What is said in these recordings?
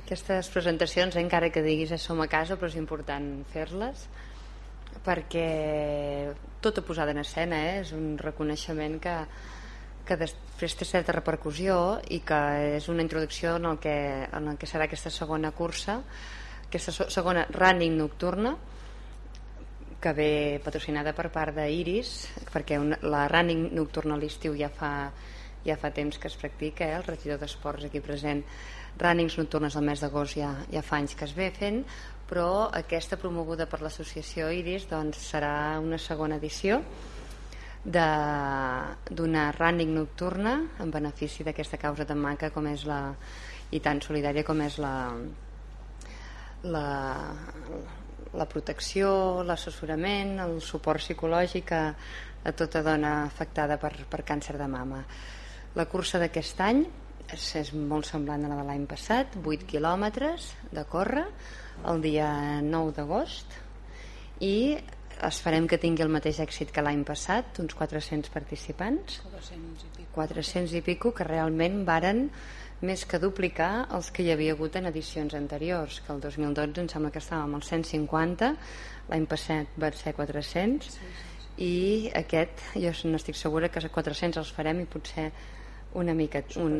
Aquestes presentacions, encara que diguis som a casa, però és important fer-les perquè tota posada en escena eh, és un reconeixement que, que després té certa repercussió i que és una introducció en el que, en el que serà aquesta segona cursa aquesta segona running nocturna que ve patrocinada per part d'Iris perquè una, la running nocturna a l'estiu ja fa, ja fa temps que es practica eh? el regidor d'esports aquí present runnings nocturnes al mes d'agost ja, ja fa anys que es ve fent però aquesta promoguda per l'associació Iris doncs, serà una segona edició d'una running nocturna en benefici d'aquesta causa tan maca com és la i tan solidària com és la la, la protecció, l'assessorament, el suport psicològic a, a tota dona afectada per, per càncer de mama. La cursa d'aquest any és, molt semblant a la de l'any passat, 8 quilòmetres de córrer, el dia 9 d'agost i esperem que tingui el mateix èxit que l'any passat, uns 400 participants 400 i, pico. 400 i pico que realment varen més que duplicar els que hi havia hagut en edicions anteriors que el 2012 em sembla que estàvem als 150 l'any passat va ser 400 sí, sí, sí. i aquest jo n'estic segura que 400 els farem i potser una mica, un,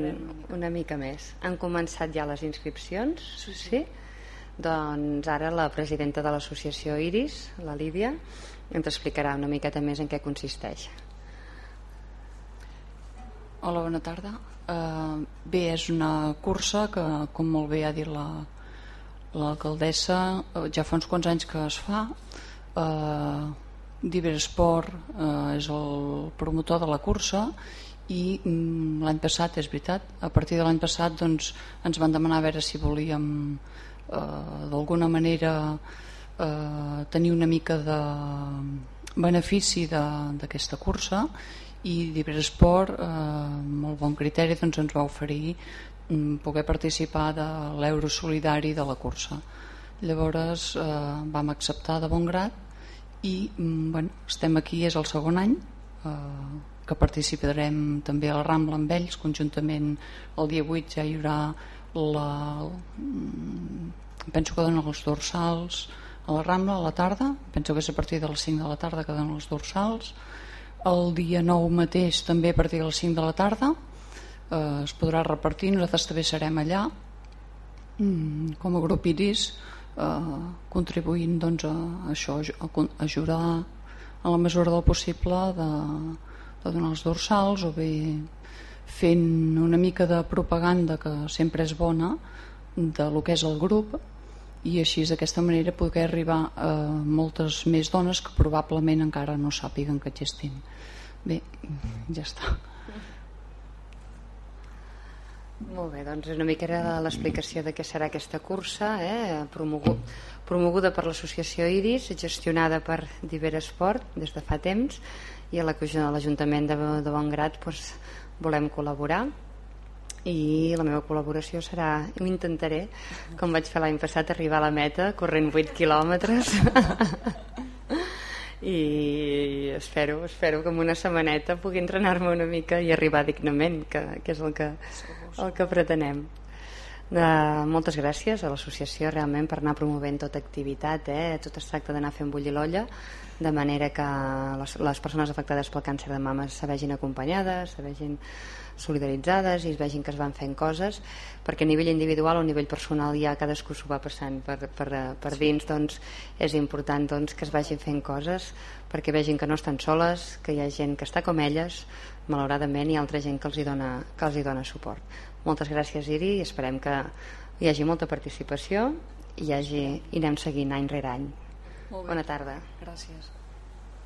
una mica més han començat ja les inscripcions sí, sí. sí? Doncs ara la presidenta de l'associació Iris, la Lídia, ens explicarà una miqueta més en què consisteix. Hola, bona tarda. Uh, bé, és una cursa que, com molt bé ha dit l'alcaldessa, la, ja fa uns quants anys que es fa. Uh, Diversport uh, és el promotor de la cursa i um, l'any passat, és veritat, a partir de l'any passat doncs, ens van demanar a veure si volíem eh, d'alguna manera eh, tenir una mica de benefici d'aquesta cursa i Diversport, eh, molt bon criteri, doncs ens va oferir mm, poder participar de l'euro solidari de la cursa. Llavors eh, vam acceptar de bon grat i mm, bueno, estem aquí, és el segon any eh, que participarem també a la Rambla amb ells, conjuntament el dia 8 ja hi haurà la, mm, penso que donen els dorsals a la Rambla a la tarda penso que és a partir de les 5 de la tarda que donen els dorsals. El dia 9 mateix també a partir de les 5 de la tarda eh, es podrà repartir nosaltres també serem allà mm, com a grup Iris eh, contribuint doncs, a, a això a, ajudar a la mesura del possible de, de donar els dorsals o bé fent una mica de propaganda que sempre és bona de lo que és el grup i així d'aquesta manera poder arribar a moltes més dones que probablement encara no sàpiguen que existim bé, ja està molt bé, doncs una mica era l'explicació de què serà aquesta cursa eh? Promogu promoguda per l'associació Iris gestionada per Diveresport des de fa temps i a l'Ajuntament de, de Bongrat doncs, volem col·laborar i la meva col·laboració serà ho intentaré, com vaig fer l'any passat arribar a la meta corrent 8 quilòmetres i espero, espero que en una setmaneta pugui entrenar-me una mica i arribar dignament que, que és el que, el que pretenem de, moltes gràcies a l'associació realment per anar promovent tota activitat eh? tot es tracta d'anar fent bullir l'olla de manera que les, les persones afectades pel càncer de mama se vegin acompanyades se vegin solidaritzades i es vegin que es van fent coses perquè a nivell individual o a nivell personal ja cadascú s'ho va passant per, per, per dins doncs és important doncs, que es vagin fent coses perquè vegin que no estan soles que hi ha gent que està com elles malauradament hi ha altra gent que els hi dona, que els hi dona suport moltes gràcies, Iri, i esperem que hi hagi molta participació i, hi hagi, i anem seguint any rere any. Bona tarda. Gràcies.